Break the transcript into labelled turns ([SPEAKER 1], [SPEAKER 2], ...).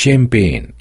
[SPEAKER 1] champagne.